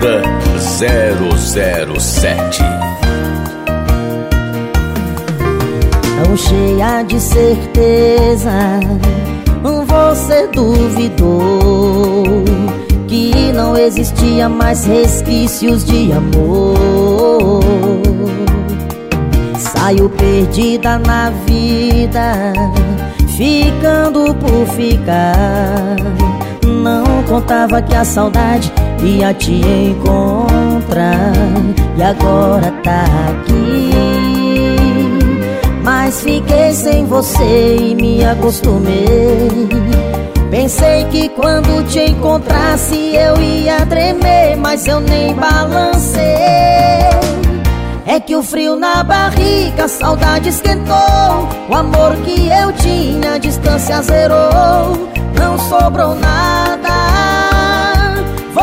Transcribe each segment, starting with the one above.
007 Tão cheia de certeza Você duvidou Que não existia mais resquícios de amor. Saiu perdida na vida Ficando por ficar contava que a saudade ia te encontrar. E agora tá aqui. Mas fiquei sem você e me acostumei. Pensei que quando te encontrasse eu ia tremer Mas eu nem balancei. É que o frio na barriga, a saudade esquentou. O amor que eu tinha, a distância zerou. Não sobrou nada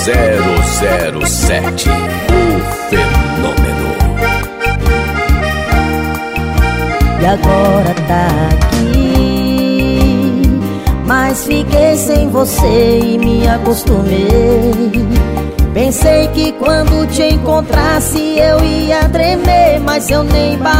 007 O Fenômeno. E agora tá aqui Mas fiquei sem você e me acostumei. Pensei que quando te encontrasse eu ia tremer Mas eu nem que